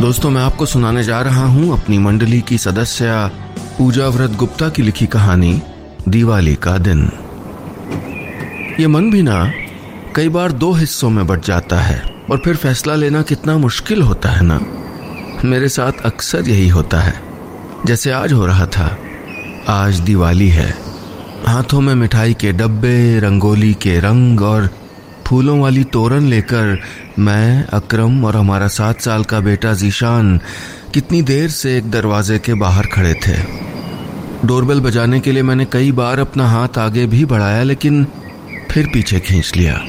दोस्तों, मैं आपको सुनाने जा रहा हूँ अपनी मंडली की सदस्य पूजा व्रत गुप्ता की लिखी कहानी, दिवाली का दिन। ये मन भी ना, कई बार दो हिस्सों में बट जाता है, और फिर फैसला लेना कितना मुश्किल होता है ना। मेरे साथ अक्सर यही होता है, जैसे आज हो रहा था। आज दिवाली है। हाथों में मिठाई के डब्बे, रंगोली के रंग और फूलों वाली तोरण लेकर मैं, अकरम और हमारा सात साल का बेटा जीशान कितनी देर से एक दरवाजे के बाहर खड़े थे। डोरबेल बजाने के लिए मैंने कई बार अपना हाथ आगे भी बढ़ाया, लेकिन फिर पीछे खींच लिया।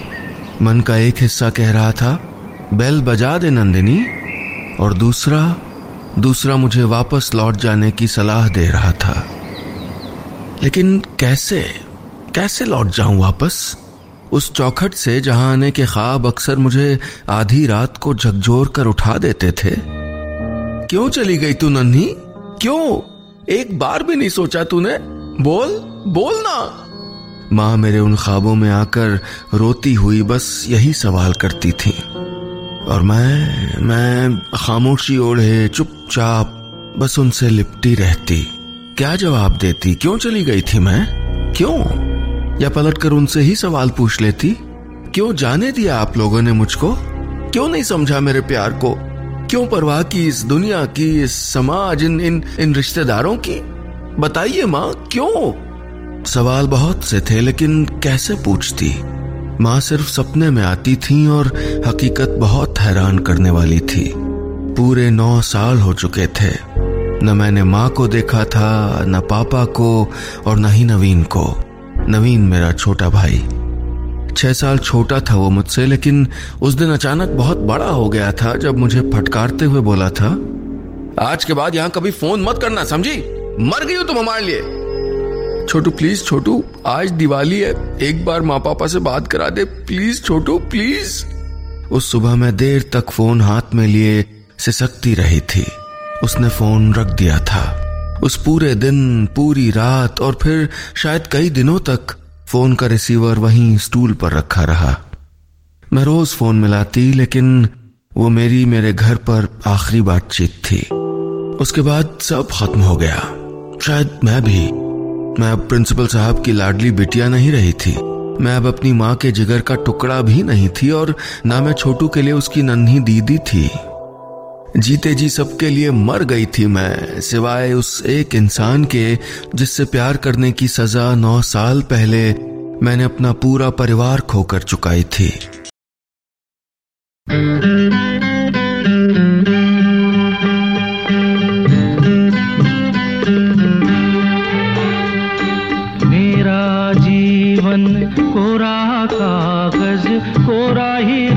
मन का एक हिस्सा कह रहा था, बेल बजा दे नंदिनी। और दूसरा दूसरा मुझे वापस लौट जाने की सलाह दे रहा था। लेकिन कैसे कैसे लौट जाऊँ वापस? उस चौखट से जहाँ आने के ख्वाब अक्सर मुझे आधी रात को झकझोर कर उठा देते थे। क्यों चली गई तू नन्ही? क्यों? एक बार भी नहीं सोचा तूने? बोल बोल ना। माँ मेरे उन ख्वाबों में आकर रोती हुई बस यही सवाल करती थी। और मैं मैं खामोशी ओढ़े, चुपचाप बस उनसे लिपटी रहती। क्या जवाब देती? क्यों चली गई थी मैं? क्यों? या पलटकर उनसे ही सवाल पूछ लेती, क्यों जाने दिया आप लोगों ने मुझको? क्यों नहीं समझा मेरे प्यार को? क्यों परवाह की इस दुनिया की, इस समाज, इन इन इन रिश्तेदारों की? बताइए माँ, क्यों? सवाल बहुत से थे, लेकिन कैसे पूछती? माँ सिर्फ़ सपने में आती थी और हकीकत बहुत हैरान करने वाली थी। पूरे नौ साल हो चुके थे। न मैंने माँ को देखा था, न पापा को, और न ही नवीन को। नवीन मेरा छोटा भाई। छह साल छोटा था वो मुझसे, लेकिन उस दिन अचानक बहुत बड़ा हो गया था जब मुझे फटकारते हुए बोला था, आज के बाद यहाँ कभी फ़ोन मत करना, समझी? मर गई हो तुम हमारे लिए। छोटू प्लीज़ छोटू, आज दिवाली है, एक बार माँ पापा से बात करा दे प्लीज़ छोटू प्लीज़ उस सुबह मैं देर तक फ़ोन हाथ में लिए सिसकती रही थी। उसने फ़ोन रख दिया था। उस पूरे दिन, पूरी रात और फिर शायद कई दिनों तक फ़ोन का रिसीवर वहीं स्टूल पर रखा रहा। मैं रोज फ़ोन मिलाती, लेकिन वो मेरी मेरे घर पर आखिरी बातचीत थी। उसके बाद सब खत्म हो गया। शायद मैं भी, मैं अब प्रिंसिपल साहब की लाडली बिटिया नहीं रही थी। मैं अब अपनी माँ के जिगर का टुकड़ा भी नहीं थी और ना मैं छोटू के लिए उसकी नन्ही दीदी थी। जीते जी सबके लिए मर गई थी मैं, सिवाय उस एक इंसान के, जिससे प्यार करने की सजा नौ साल पहले मैंने अपना पूरा परिवार खोकर चुकाई थी। मेरा जीवन कोरा कागज़, कोरा ही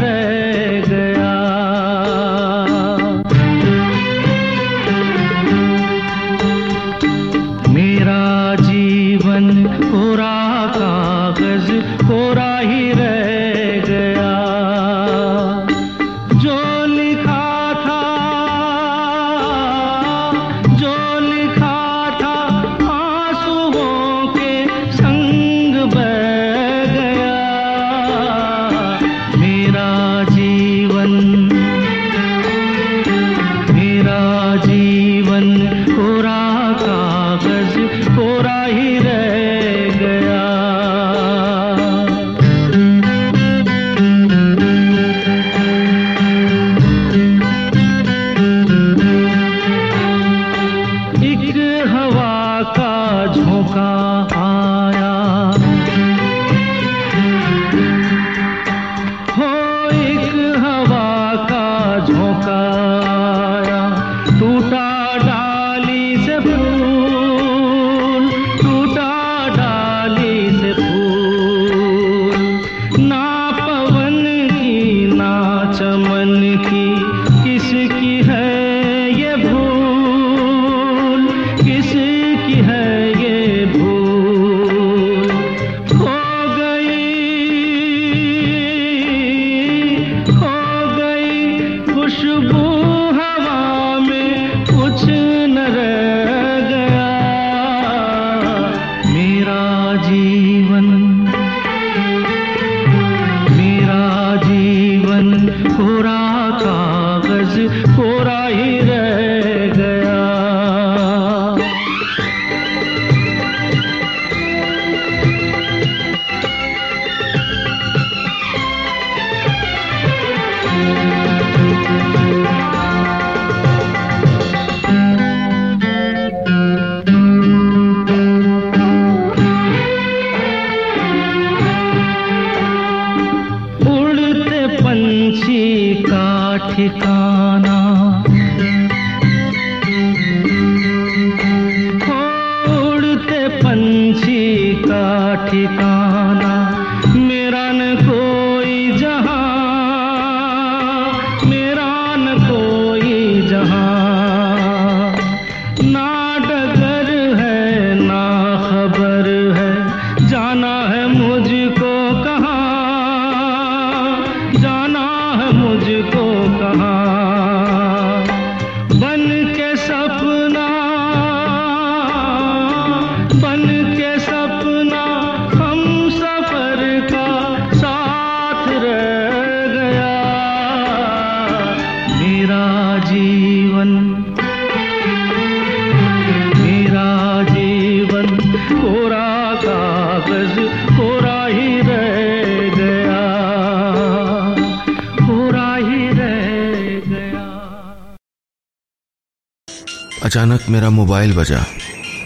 अचानक मेरा मोबाइल बजा।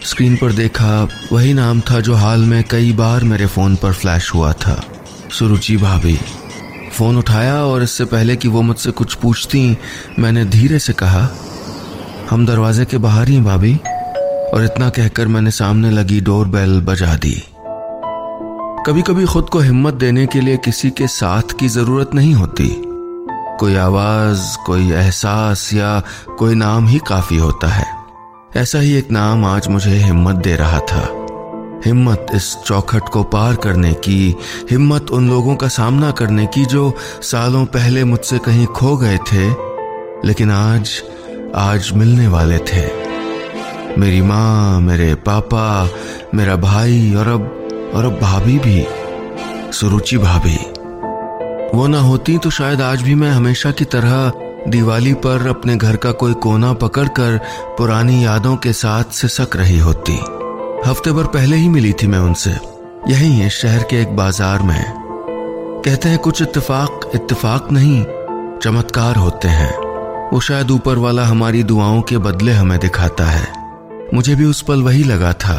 स्क्रीन पर देखा वही नाम था जो हाल में कई बार मेरे फ़ोन पर फ्लैश हुआ था। सुरुचि भाभी। फ़ोन उठाया और इससे पहले कि वो मुझसे कुछ पूछती, मैंने धीरे से कहा, हम दरवाजे के बाहर ही भाभी। और इतना कहकर मैंने सामने लगी डोर बेल बजा दी। कभी कभी खुद को हिम्मत देने के लिए किसी के साथ की ज़रूरत नहीं होती। कोई आवाज़, कोई एहसास या कोई नाम ही काफ़ी होता है। ऐसा ही एक नाम आज मुझे हिम्मत दे रहा था। हिम्मत इस चौखट को पार करने की, हिम्मत उन लोगों का सामना करने की जो सालों पहले मुझसे कहीं खो गए थे, लेकिन आज आज मिलने वाले थे। मेरी माँ, मेरे पापा, मेरा भाई और अब और अब भाभी भी, सुरुचि भाभी। वो ना होती तो शायद आज भी मैं हमेशा की तरह दिवाली पर अपने घर का कोई कोना पकड़कर पुरानी यादों के साथ सिसक रही होती। हफ़्ते भर पहले ही मिली थी मैं उनसे। यही है, शहर के एक बाज़ार में। कहते हैं, कुछ इत्तेफाक इत्तेफाक नहीं, चमत्कार होते हैं। वो शायद ऊपर वाला हमारी दुआओं के बदले हमें दिखाता है। मुझे भी उस पल वही लगा था,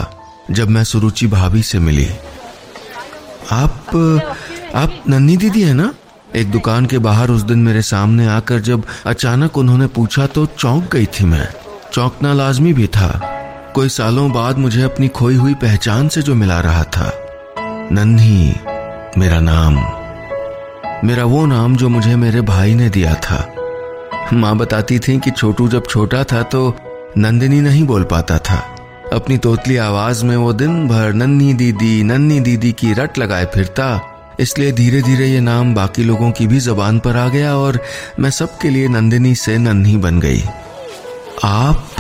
जब मैं सुरुचि भाभी से मिली। आप आप नन्नी दीदी है ना? एक दुकान के बाहर उस दिन मेरे सामने आकर जब अचानक उन्होंने पूछा तो चौंक गई थी मैं। चौंकना लाजमी भी था। कोई सालों बाद मुझे अपनी खोई हुई पहचान से जो मिला रहा था। नन्ही, मेरा नाम। मेरा वो नाम जो मुझे मेरे भाई ने दिया था। माँ बताती थी कि छोटू जब छोटा था तो नंदिनी नहीं बोल पाता था। अपनी तोतली आवाज़ में वो दिन भर नन्नी दीदी नन्नी दीदी की रट लगाए फिरता इसलिए धीरे धीरे ये नाम बाकी लोगों की भी जबान पर आ गया और मैं सबके लिए नंदिनी से नन्ही बन गई। आप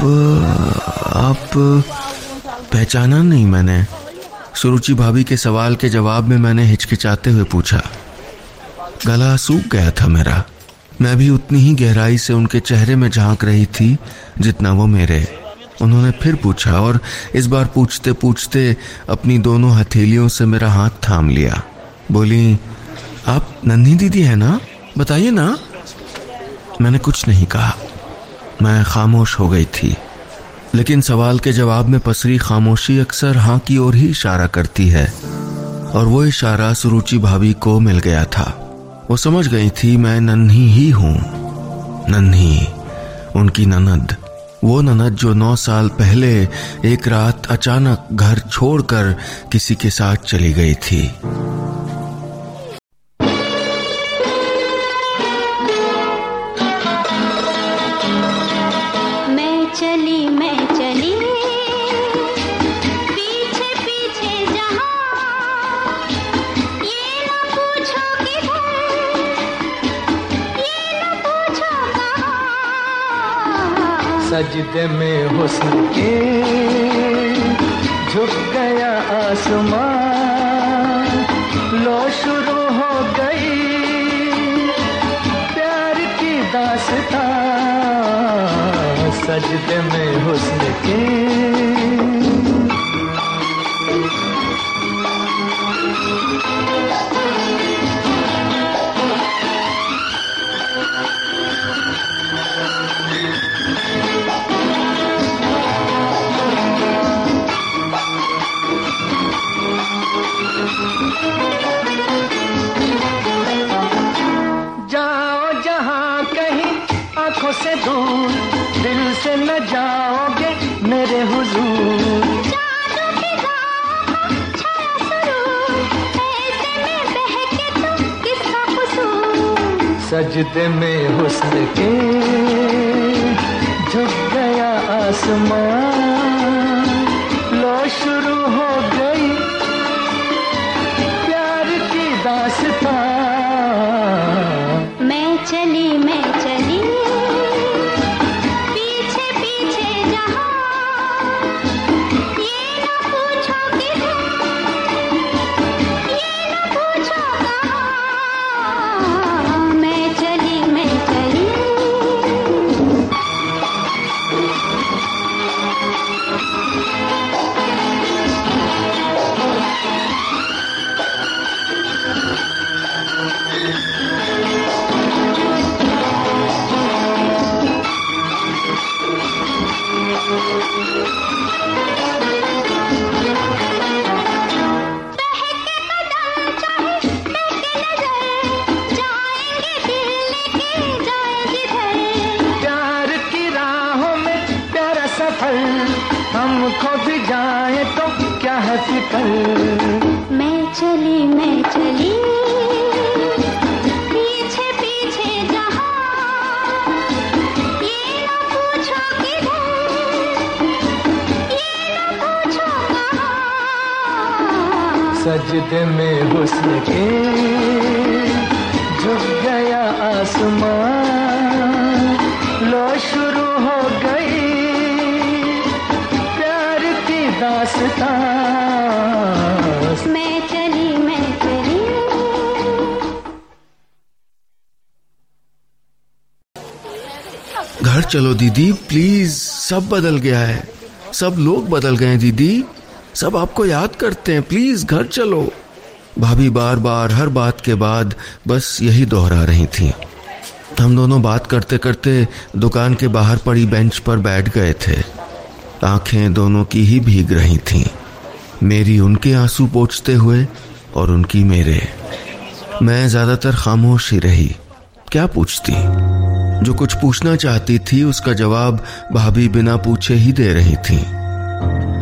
आप पहचाना नहीं मैंने। सुरुचि भाभी के सवाल के जवाब में मैंने हिचकिचाते हुए पूछा, गला सूख गया था मेरा। मैं भी उतनी ही गहराई से उनके चेहरे में झाँक रही थी जितना वो मेरे। उन्होंने फिर पूछा और इस बार पूछते पूछते अपनी दोनों हथेलियों से मेरा हाथ थाम लिया। बोली, आप नन्ही दीदी है ना? बताइए ना। मैंने कुछ नहीं कहा। मैं खामोश हो गई थी। लेकिन सवाल के जवाब में पसरी खामोशी अक्सर हाँ की ओर ही इशारा करती है। और वो इशारा सुरुचि भाभी को मिल गया था। वो समझ गई थी, मैं नन्ही ही हूँ। नन्ही। उनकी ननद। वो ननद जो नौ साल पहले एक रात अचानक घर छोड़कर किसी के साथ चली गई थी। सजदे में हुस्न के, झुक गया आसमान, लो शुरू हो गई प्यार की दासता सजदे में हुस्न के से दूर दिल से न जाओगे मेरे हुजूर? सजदे में हुस्न के झुक गया आसमान सजदे में हुस्न के झुक गया आसमान। लो शुरू हो गई प्यार की दास्तां मैं चली मैं चली। घर चलो दीदी प्लीज़ सब बदल गया है। सब लोग बदल गए हैं दीदी। सब आपको याद करते हैं। प्लीज़, घर चलो। भाभी बार बार, हर बात के बाद बस यही दोहरा रही थी। हम दोनों बात करते करते दुकान के बाहर पड़ी बेंच पर बैठ गए थे। आँखें दोनों की ही भीग रही थीं। मेरी उनके आँसू पोछते हुए और उनकी मेरे। मैं ज़्यादातर खामोश ही रही। क्या पूछती? जो कुछ पूछना चाहती थी, उसका जवाब भाभी बिना पूछे ही दे रही थी।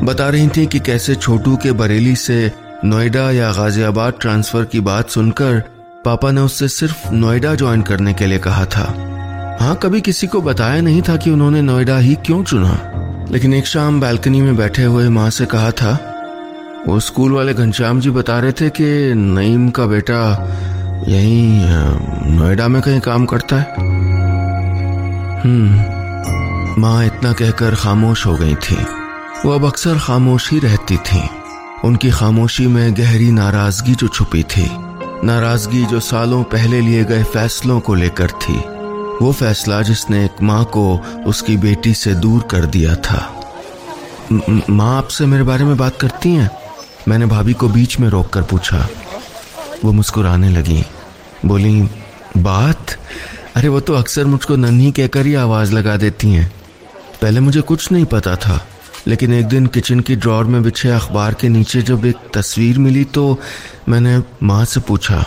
बता रही थी कि कैसे छोटू के बरेली से नोएडा या गाजियाबाद ट्रांसफ़र की बात सुनकर पापा ने उससे सिर्फ़ नोएडा ज्वाइन करने के लिए कहा था। हाँ कभी किसी को बताया नहीं था कि उन्होंने नोएडा ही क्यों चुना। लेकिन एक शाम बालकनी में बैठे हुए माँ से कहा था, वो स्कूल वाले घनश्याम जी बता रहे थे कि नईम का बेटा यहीं नोएडा में कहीं काम करता है। हम्म माँ इतना कहकर खामोश हो गई थी। वो अब अक्सर खामोश ही रहती थी। उनकी खामोशी में गहरी नाराज़गी जो छुपी थी, नाराज़गी जो सालों पहले लिए गए फैसलों को लेकर थी, वो फैसला जिसने एक माँ को उसकी बेटी से दूर कर दिया था। म- आपसे मेरे बारे में बात करती हैं? मैंने भाभी को बीच में रोक कर पूछा। वो मुस्कुराने लगी। बोली, बात? अरे, वो तो अक्सर मुझको नन्ही कहकर ही आवाज़ लगा देती हैं। पहले मुझे कुछ नहीं पता था। लेकिन एक दिन किचन की ड्रॉर में बिछे अखबार के नीचे जब एक तस्वीर मिली तो मैंने माँ से पूछा,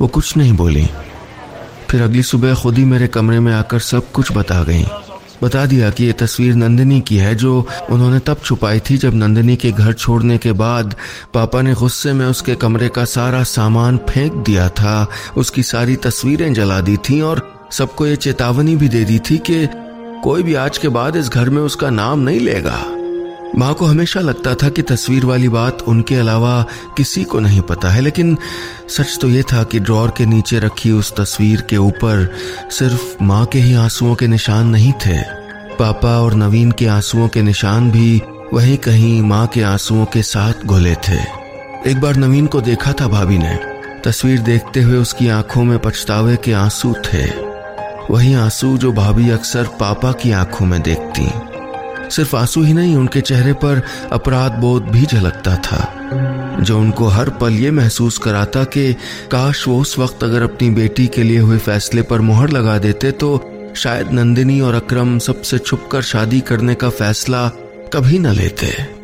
वो कुछ नहीं बोली। फिर अगली सुबह खुद ही मेरे कमरे में आकर सब कुछ बता गई। बता दिया कि ये तस्वीर नंदिनी की है, जो उन्होंने तब छुपाई थी जब नंदिनी के घर छोड़ने के बाद पापा ने गुस्से में उसके कमरे का सारा सामान फेंक दिया था, उसकी सारी तस्वीरें जला दी थी और सबको ये चेतावनी भी दे दी थी कि कोई भी आज के बाद इस घर में उसका नाम नहीं लेगा। माँ को हमेशा लगता था कि तस्वीर वाली बात उनके अलावा किसी को नहीं पता है, लेकिन सच तो ये था कि ड्रॉर के नीचे रखी उस तस्वीर के ऊपर सिर्फ़ माँ के ही आंसुओं के निशान नहीं थे। पापा और नवीन के आंसुओं के निशान भी वहीं कहीं माँ के आंसुओं के साथ घुले थे। एक बार नवीन को देखा था भाभी ने। तस्वीर देखते हुए उसकी आँखों में पछतावे के आँसू थे। वही आँसू जो भाभी अक्सर पापा की आँखों में देखती। सिर्फ़ आँसू ही नहीं, उनके चेहरे पर अपराध बोध भी झलकता था। जो उनको हर पल ये महसूस कराता कि, काश वो उस वक्त अगर अपनी बेटी के लिए हुए फैसले पर मुहर लगा देते तो शायद नंदिनी और अक्रम सबसे छुपकर शादी करने का फैसला कभी न लेते।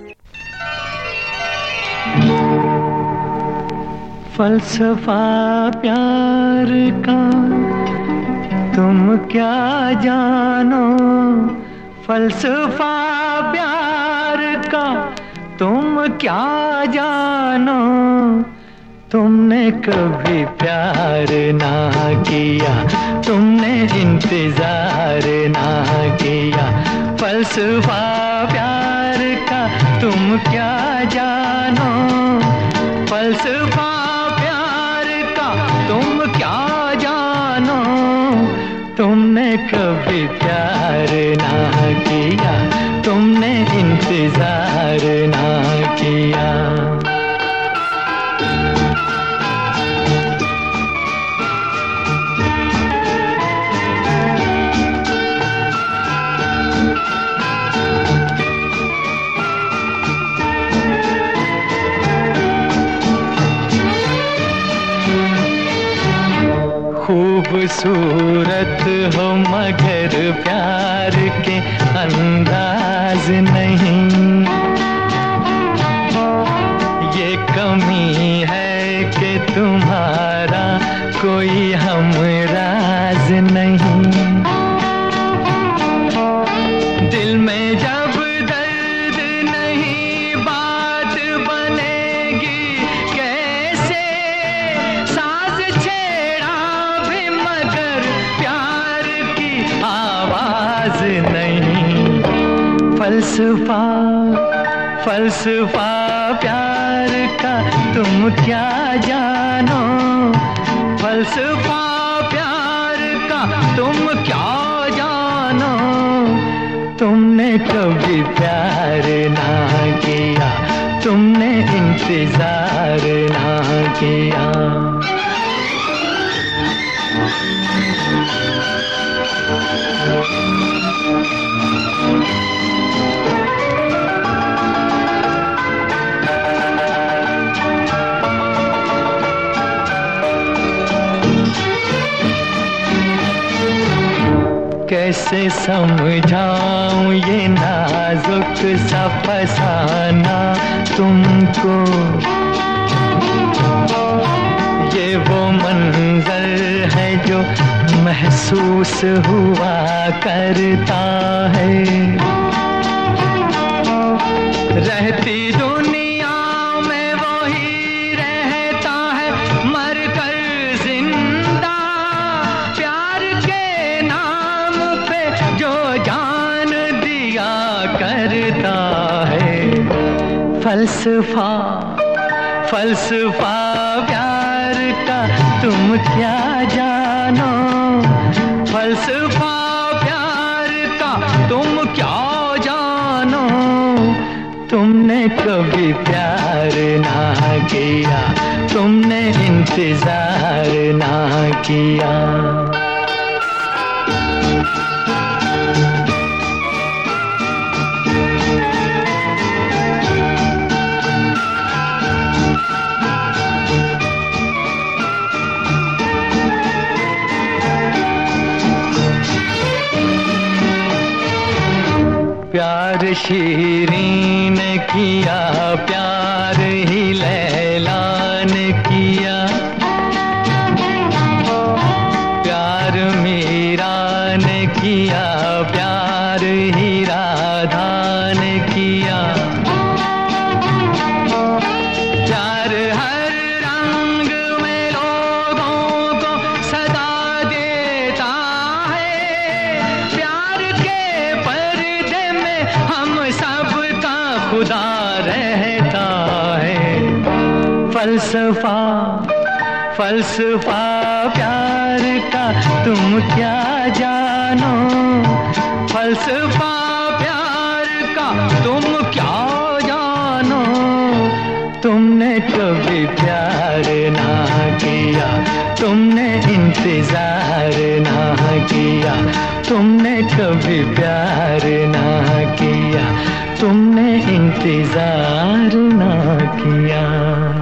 फलसफा प्यार का तुम क्या जानो? फलसफा प्यार का तुम क्या जानो? तुमने कभी प्यार ना किया, तुमने इंतज़ार ना किया। फलसफा प्यार का तुम क्या जानो? फलसफा कभी प्यार ना किया तुमने इंतज़ार ना किया। खूबसूरत फलसफा फलसफा प्यार का तुम क्या जानो? फलसफा प्यार का तुम क्या जानो? तुमने कभी प्यार ना किया, तुमने इंतज़ार ना किया। कैसे समझाऊं ये नाजुक सा फसाना तुमको? ये वो मंजर है जो महसूस हुआ करता है। रहती दुनिया फलसफा फलसफा प्यार का तुम क्या जानो? फलसफा प्यार का तुम क्या जानो? तुमने कभी प्यार ना किया, तुमने इंतज़ार ना किया। प्यार फलसफा फलसफा प्यार का तुम क्या जानो? फलसफा प्यार का तुम क्या जानो? तुमने कभी प्यार ना किया, तुमने इंतज़ार ना किया, तुमने कभी प्यार ना किया, तुमने इंतज़ार ना किया।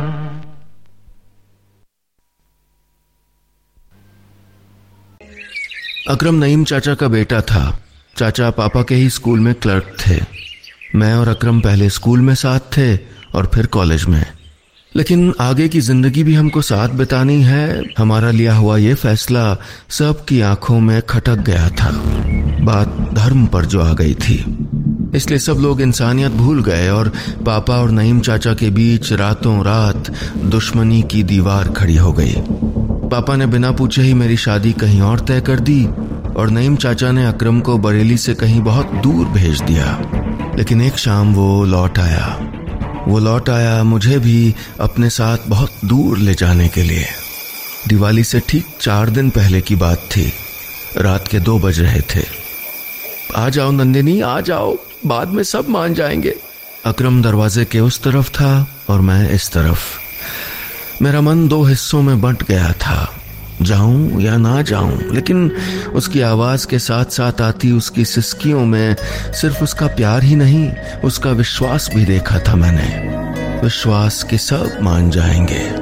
अकरम नईम चाचा का बेटा था। चाचा पापा के ही स्कूल में क्लर्क थे। मैं और अकरम पहले स्कूल में साथ थे और फिर कॉलेज में। लेकिन आगे की ज़िंदगी भी हमको साथ बितानी है। हमारा लिया हुआ ये फैसला सबकी आँखों में खटक गया था। बात धर्म पर जो आ गई थी। इसलिए सब लोग इंसानियत भूल गए और पापा और नईम चाचा के बीच रातों रात दुश्मनी की दीवार खड़ी हो गई। पापा ने बिना पूछे ही मेरी शादी कहीं और तय कर दी और नईम चाचा ने अक्रम को बरेली से कहीं बहुत दूर भेज दिया। लेकिन एक शाम वो लौट आया। वो लौट आया मुझे भी अपने साथ बहुत दूर ले जाने के लिए। दिवाली से ठीक चार दिन पहले की बात थी। रात के दो बज रहे थे। आ जाओ नंदिनी, आ जाओ। बाद में सब मान जाएँगे। अक्रम दरवाजे के उस तरफ़ था और मैं इस तरफ़। मेरा मन दो हिस्सों में बंट गया था। जाऊँ या ना जाऊँ, लेकिन उसकी आवाज़ के साथ साथ आती उसकी सिस्कियों में सिर्फ़ उसका प्यार ही नहीं, उसका विश्वास भी देखा था मैंने। विश्वास के सब मान जाएँगे,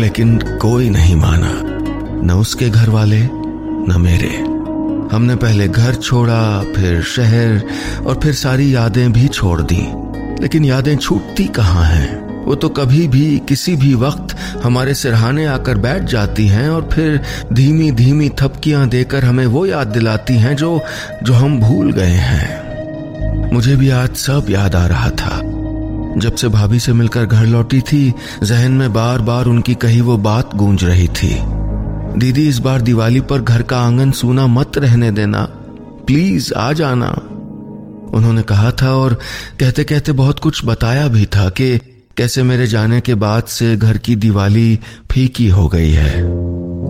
लेकिन कोई नहीं माना। न उसके घर वाले न मेरे। हमने पहले घर छोड़ा, फिर शहर, और फिर सारी यादें भी छोड़ दी। लेकिन यादें छूटती कहाँ हैं? वो तो कभी भी किसी भी वक्त हमारे सिरहाने आकर बैठ जाती हैं और फिर धीमी धीमी थपकियाँ देकर हमें वो याद दिलाती हैं जो जो हम भूल गए हैं। मुझे भी आज सब याद आ रहा था। जब से भाभी से मिलकर घर लौटी थी, जहन में बार बार उनकी कही वो बात गूंज रही थी। दीदी, इस बार दिवाली पर घर का आँगन सूना मत रहने देना। प्लीज़ आ जाना। उन्होंने कहा था और कहते कहते बहुत कुछ बताया भी था कि कैसे मेरे जाने के बाद से घर की दिवाली फीकी हो गई है?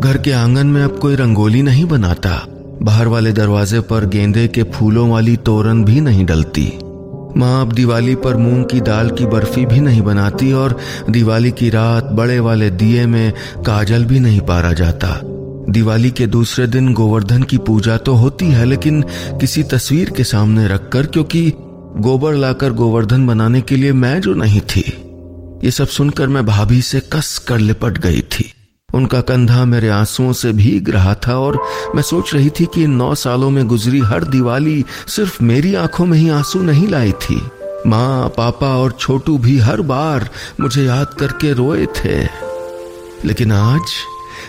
घर के आँगन में अब कोई रंगोली नहीं बनाता। बाहर वाले दरवाजे पर गेंदे के फूलों वाली तोरण भी नहीं डलती। माँ अब दिवाली पर मूंग की दाल की बर्फ़ी भी नहीं बनाती और दिवाली की रात बड़े वाले दिए में काजल भी नहीं पारा जाता। दिवाली के दूसरे दिन गोवर्धन की पूजा तो होती है, लेकिन किसी तस्वीर के सामने रखकर, क्योंकि गोबर लाकर गोवर्धन बनाने के लिए मैं जो नहीं थी। ये सब सुनकर मैं भाभी से कस कर लिपट गई थी। उनका कंधा मेरे आंसुओं से भीग रहा था और मैं सोच रही थी कि नौ सालों में गुजरी हर दिवाली सिर्फ़ मेरी आँखों में ही आँसू नहीं लाई थी। माँ, पापा और छोटू भी हर बार मुझे याद करके रोए थे। लेकिन आज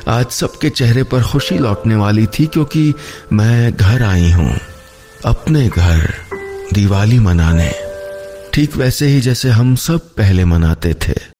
आज सबके चेहरे पर खुशी लौटने वाली थी क्योंकि मैं घर आई हूँ, अपने घर दिवाली मनाने। ठीक वैसे ही जैसे हम सब पहले मनाते थे।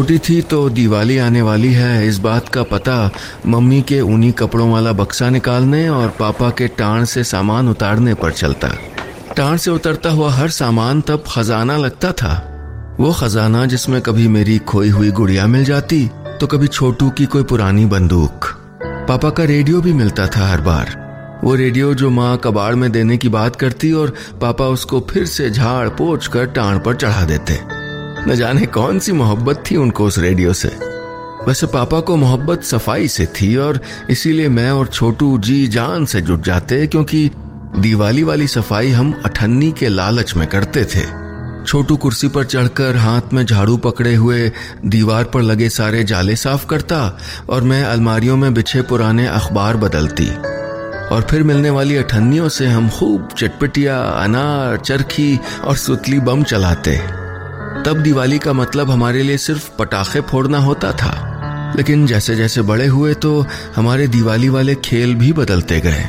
छोटी थी तो दिवाली आने वाली है। इस बात का पता मम्मी के ऊनी कपड़ों वाला बक्सा निकालने और पापा के टाण से सामान उतारने पर चलता। टाण से उतरता हुआ हर सामान तब खजाना लगता था। वो खजाना जिसमें कभी मेरी खोई हुई गुड़िया मिल जाती तो कभी छोटू की कोई पुरानी बंदूक। पापा का रेडियो भी मिलता था हर बार। वो रेडियो जो माँ कबाड़ में देने की बात करती और पापा उसको फिर से झाड़ पोछ कर टाण पर चढ़ा देते। न जाने कौन सी मोहब्बत थी उनको उस रेडियो से। वैसे पापा को मोहब्बत सफ़ाई से थी और इसीलिए मैं और छोटू जी जान से जुट जाते क्योंकि दिवाली वाली सफ़ाई हम अठन्नी के लालच में करते थे। छोटू कुर्सी पर चढ़कर हाथ में झाड़ू पकड़े हुए दीवार पर लगे सारे जाले साफ़ करता और मैं अलमारियों में बिछे पुराने अखबार बदलती। और फिर मिलने वाली अठन्नियों से हम खूब चटपटिया, अनार, चरखी और सुतली बम चलाते। तब दिवाली का मतलब हमारे लिए सिर्फ़ पटाखे फोड़ना होता था। लेकिन जैसे जैसे बड़े हुए तो हमारे दिवाली वाले खेल भी बदलते गए।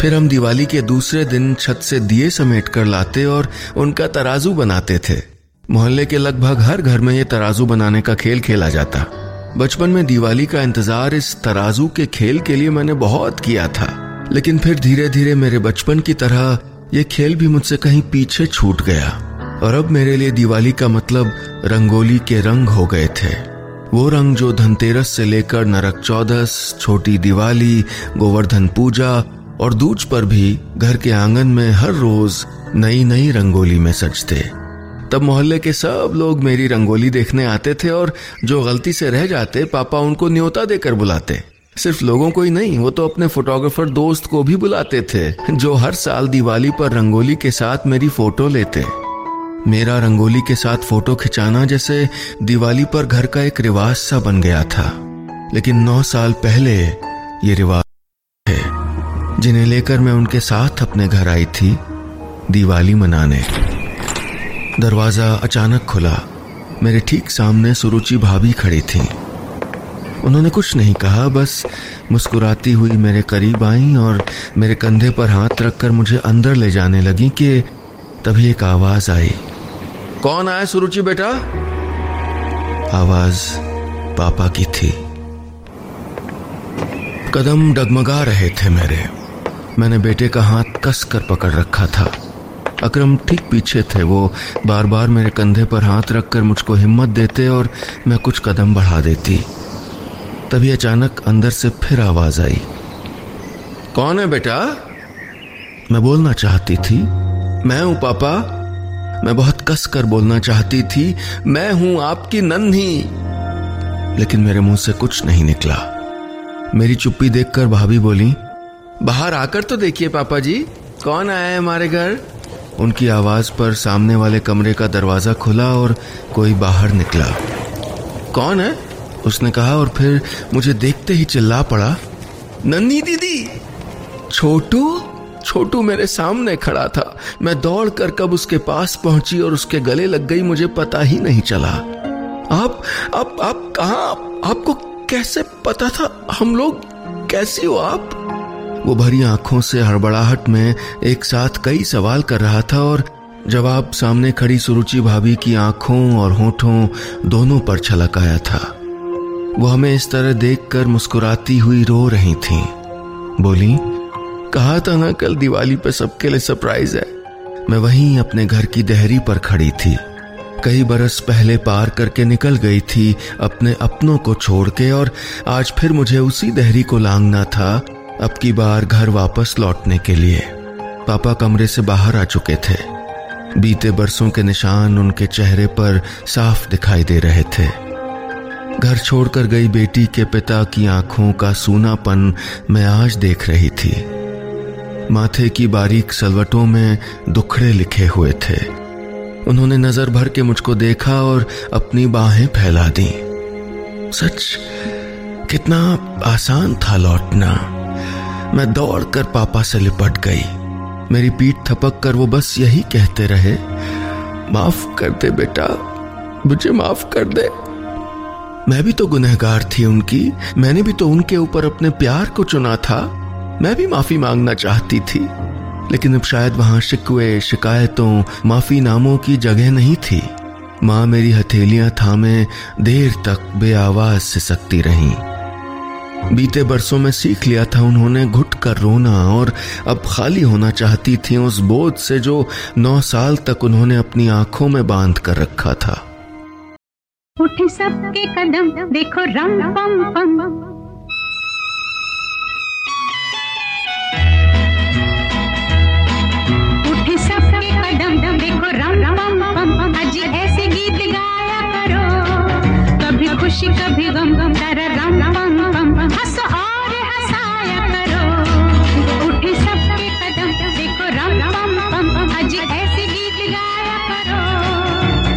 फिर हम दिवाली के दूसरे दिन छत से दिए समेट कर लाते और उनका तराजू बनाते थे। मोहल्ले के लगभग हर घर में ये तराजू बनाने का खेल खेला जाता। बचपन में दिवाली का इंतज़ार इस तराजू के खेल के लिए मैंने बहुत किया था। लेकिन फिर धीरे धीरे मेरे बचपन की तरह ये खेल भी मुझसे कहीं पीछे छूट गया। और अब मेरे लिए दिवाली का मतलब रंगोली के रंग हो गए थे। वो रंग जो धनतेरस से लेकर नरक चौदस, छोटी दिवाली, गोवर्धन पूजा और दूज पर भी घर के आँगन में हर रोज नई नई रंगोली में सजते। तब मोहल्ले के सब लोग मेरी रंगोली देखने आते थे और जो गलती से रह जाते, पापा उनको न्योता देकर बुलाते। सिर्फ़ लोगों को ही नहीं, वो तो अपने फोटोग्राफर दोस्त को भी बुलाते थे, जो हर साल दिवाली पर रंगोली के साथ मेरी फ़ोटो लेते। मेरा रंगोली के साथ फ़ोटो खिंचाना जैसे दिवाली पर घर का एक रिवाज सा बन गया था। लेकिन नौ साल पहले ये रिवाज है, जिन्हें लेकर मैं उनके साथ अपने घर आई थी दिवाली मनाने। दरवाज़ा अचानक खुला। मेरे ठीक सामने सुरुचि भाभी खड़ी थी। उन्होंने कुछ नहीं कहा, बस मुस्कुराती हुई मेरे करीब आई और मेरे कंधे पर हाथ रखकर मुझे अंदर ले जाने लगी कि तभी एक आवाज़ आई। कौन आया सुरुचि बेटा? आवाज़ पापा की थी। कदम डगमगा रहे थे मेरे। मैंने बेटे का हाथ कस कर पकड़ रखा था। अक्रम ठीक पीछे थे। वो बार बार मेरे कंधे पर हाथ रखकर मुझको हिम्मत देते और मैं कुछ कदम बढ़ा देती। तभी अचानक अंदर से फिर आवाज़ आई। कौन है बेटा? मैं बोलना चाहती थी। मैं हूँ पापा। मैं बहुत कस कर बोलना चाहती थी, मैं हूँ आपकी नन्ही। लेकिन मेरे मुँह से कुछ नहीं निकला। मेरी चुप्पी देखकर भाभी बोली, बाहर आकर तो देखिए पापा जी, कौन आया है हमारे घर? उनकी आवाज़ पर सामने वाले कमरे का दरवाज़ा खुला और कोई बाहर निकला। कौन है? उसने कहा और फिर मुझे देखते ही चिल्ला पड़ा नन्नी दीदी, छोटू? छोटू मेरे सामने खड़ा था। मैं दौड़कर कब उसके पास पहुँची और उसके गले लग गई, मुझे पता ही नहीं चला। आप आप आप कहा? आपको कैसे पता था? हम लोग कैसी हो आप? वो भरी आँखों से हड़बड़ाहट में एक साथ कई सवाल कर रहा था और जवाब सामने खड़ी सुरुचि भाभी की आँखों और होठों दोनों पर छलक आया था। वो हमें इस तरह देखकर मुस्कुराती हुई रो रही थी। बोली कहा था ना, कल दिवाली पे सबके लिए सरप्राइज़ है। मैं वहीं अपने घर की दहरी पर खड़ी थी। कई बरस पहले पार करके निकल गई थी अपने अपनों को छोड़ के और आज फिर मुझे उसी दहरी को लांगना था, अब की बार घर वापस लौटने के लिए। पापा कमरे से बाहर आ चुके थे। बीते बरसों के निशान उनके चेहरे पर साफ़ दिखाई दे रहे थे। घर छोड़कर गई बेटी के पिता की आँखों का सूनापन मैं आज देख रही थी। माथे की बारीक सलवटों में दुखड़े लिखे हुए थे। उन्होंने नज़र भर के मुझको देखा और अपनी बाहें फैला दी। सच, कितना आसान था लौटना। मैं दौड़कर पापा से लिपट गई। मेरी पीठ थपक कर वो बस यही कहते रहे, माफ़ कर दे बेटा, मुझे माफ़ कर दे। मैं भी तो गुनहगार थी उनकी, मैंने भी तो उनके ऊपर अपने प्यार को चुना था। मैं भी माफ़ी मांगना चाहती थी, लेकिन अब शायद वहाँ शिकवे, शिकायतों, माफ़ी नामों की जगह नहीं थी। माँ मेरी हथेलियाँ थामे, देर तक बेआवाज से सकती रहीं। बीते बरसों में सीख लिया था उन्होंने घुट कर रोना, और अब खाली होना चाहती थी उस बोझ से जो नौ साल तक उन्होंने अपनी आँखों में बाँध कर रखा था। उठे सबके कदम, देखो रम पम पम पम ऐसे गीत गाया करो। कभी खुशी, कभी गम गम तारा रम पम पम हंसो और हंसाया करो। उठे सबके कदम, देखो रम पम पम आज ऐसे गीत गाया करो।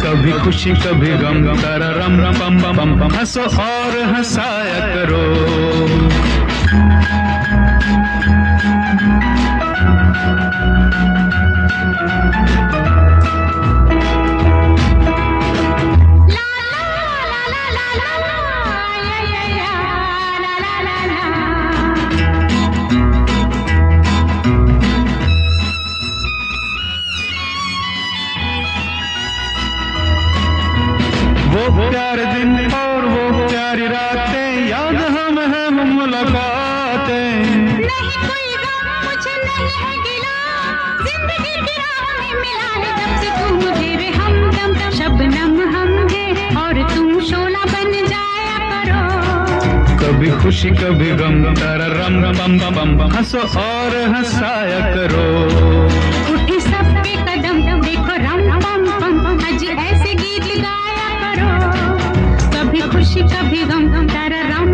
कभी खुशी, कभी गम गम तारा रम रम पम पम पम हंसो और हंसाया करो। कभी खुशी, कभी गम, तारा रम बम बम बम हंसो और हंसाया करो। उठी सब पे कदम, देखो रम बम बम। आज ऐसे गीत गाया करो। कभी खुशी, कभी गम, तारा रम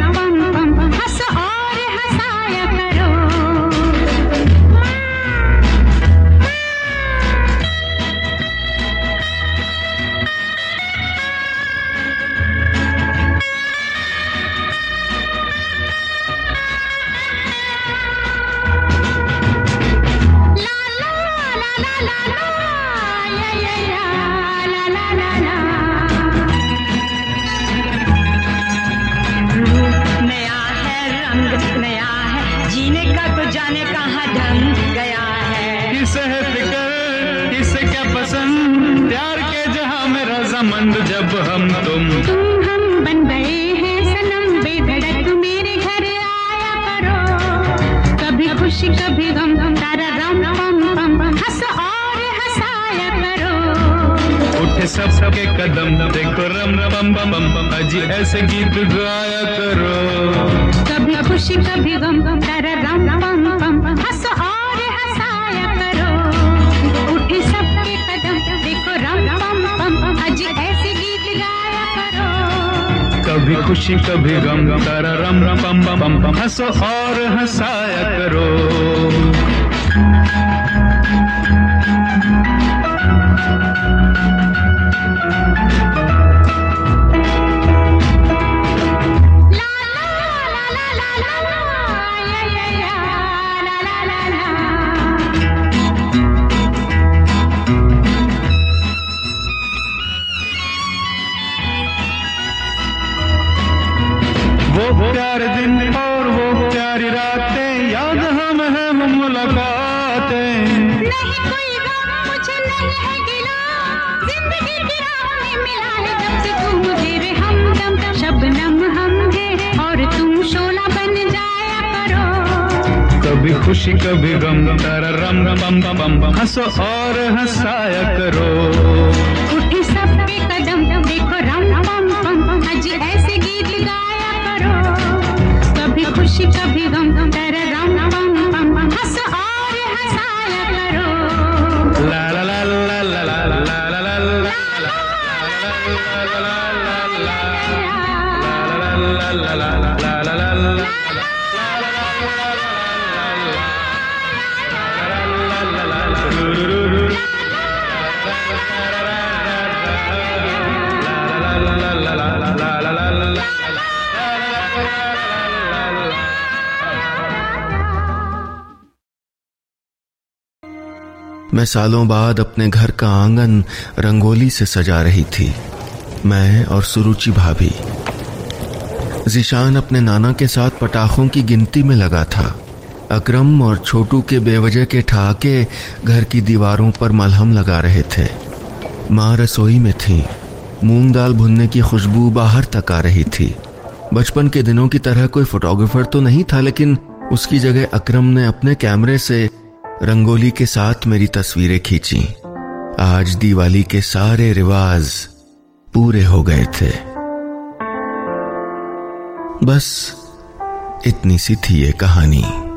ऐसे गीत कभी खुशी कभी गम गम रम रम पम पम पम हंसो और हंसाया करो खुशी कभी गम तर रम बम बम बम बम हंसो और हंसाया करो मैं सालों बाद अपने घर का आँगन रंगोली से सजा रही थी। मैं और सुरुचि भाभी। जिशान अपने नाना के साथ पटाखों की गिनती में लगा था। अकरम और छोटू के बेवजह के ठहाके घर की दीवारों पर मलहम लगा रहे थे। माँ रसोई में थी। मूंग दाल भुनने की खुशबू बाहर तक आ रही थी। बचपन के दिनों की तरह कोई फोटोग्राफर तो नहीं था, लेकिन उसकी जगह अकरम ने अपने कैमरे से रंगोली के साथ मेरी तस्वीरें खींची। आज दिवाली के सारे रिवाज पूरे हो गए थे। बस, इतनी सी थी ये कहानी।